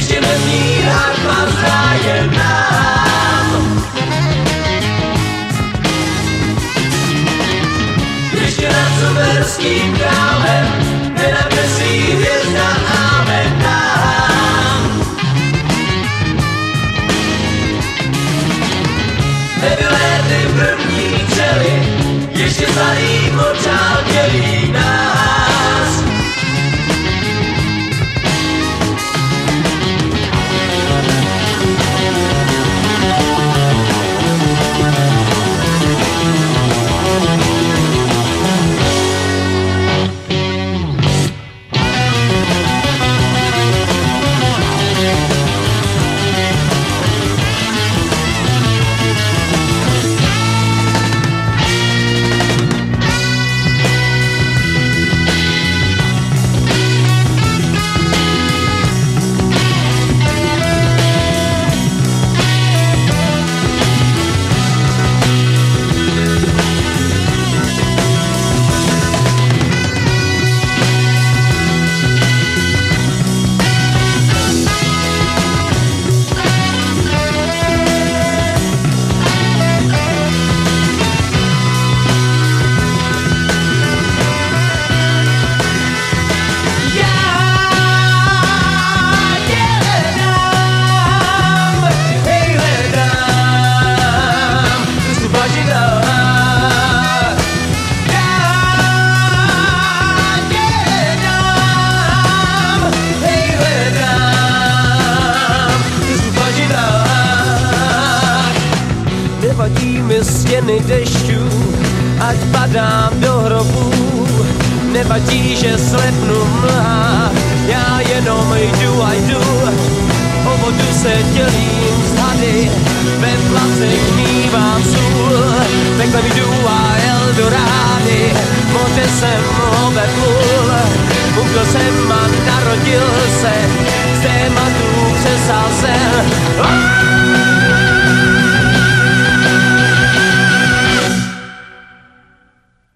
Ještě nad sumerským králem, nenakreslí hvězda amen nám. Nevylétly první včely, ještě starý močál dělí nás. Nevadí mi stěny dešťů, ať padám do hrobu. Nevadí, že slepnu mlha, já jenom jdu a jdu. O vodu se dělím z hady, ve placech mívám sůl. Peklem jdu a Eldorády, moře jsem obeplul. Umřel jsem a narodil se, z tématu přesal jsem. Ah!